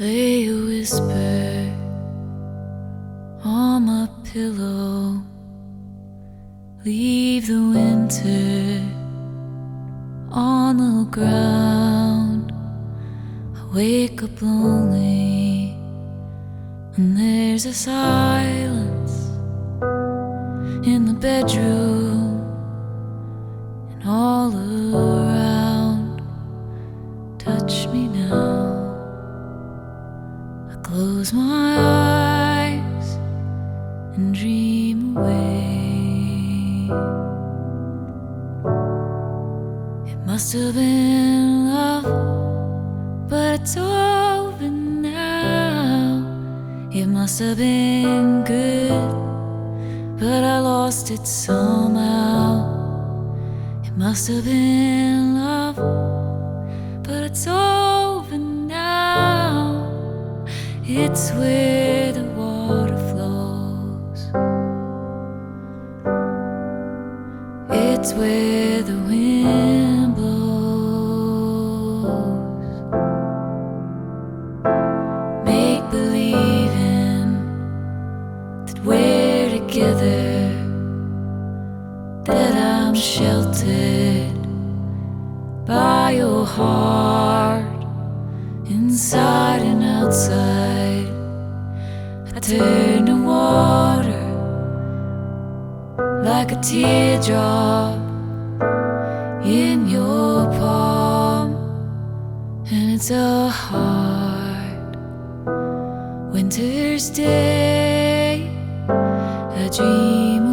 Lay a whisper on my pillow. Leave the winter on the ground. I wake up lonely, and there's a silence in the bedroom and all around. Touch me now. Close my eyes and dream away. It must have been love, but it's over now. It must have been good, but I lost it somehow. It must have been love, but it's over It's where the water flows. It's where the wind blows. Make believing that we're together, that I'm sheltered by your heart, inside and outside. I turn to water like a teardrop in your palm, and it's a hard winter's day. I dream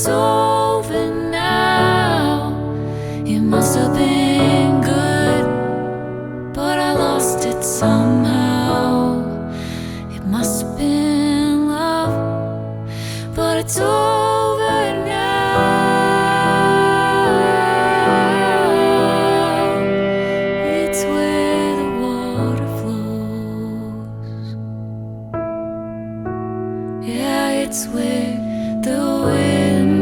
it's over now. It must have been good, but I lost it somehow. It must have been love, but it's over now. It's where the water flows. Yeah, it's where the wind.